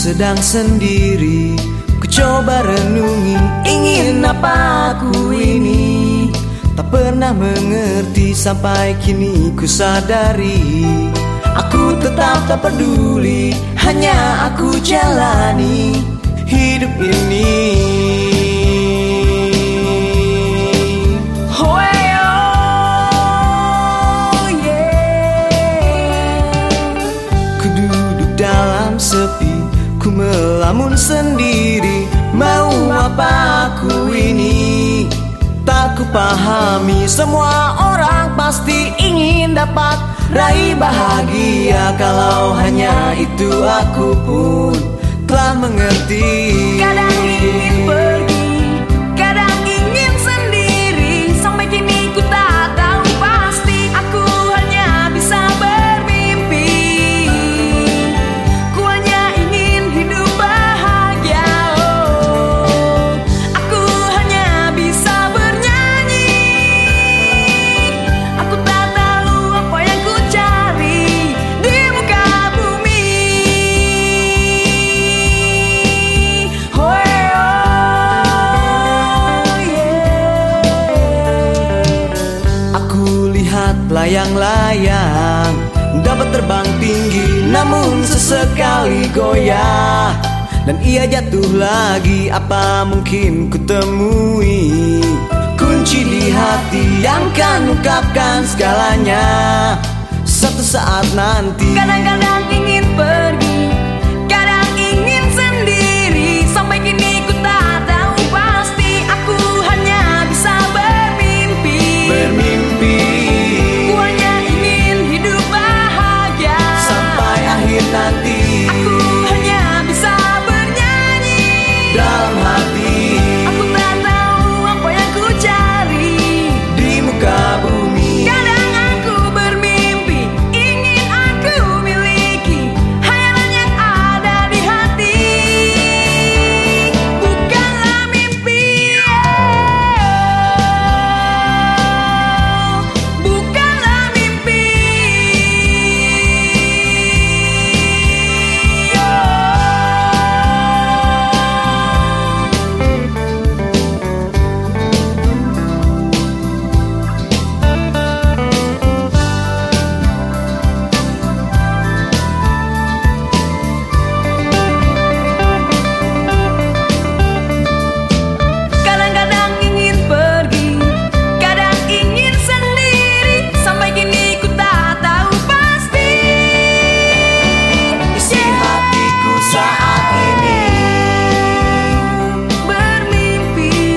sedang sendiri Ku coba renungi ingin apa aku ini? Tak pernah mengerti sampai kini ku sadari Aku tetap tak peduli Hanya aku jalani hidup ini Melamun sendiri. Mau apa aku ini? Tak ku pahami Semua orang pasti ingin dapat Raih bahagia. Kalau hanya itu aku pun Telah mengerti. Kadang ingin layang-layang Dapat terbang tinggi Namun sesekali goyah. Dan ia jatuh lagi Apa mungkin ku temui? Kunci di hati yang kan ungkapkan segalanya. Satu saat nanti Kadang-kadang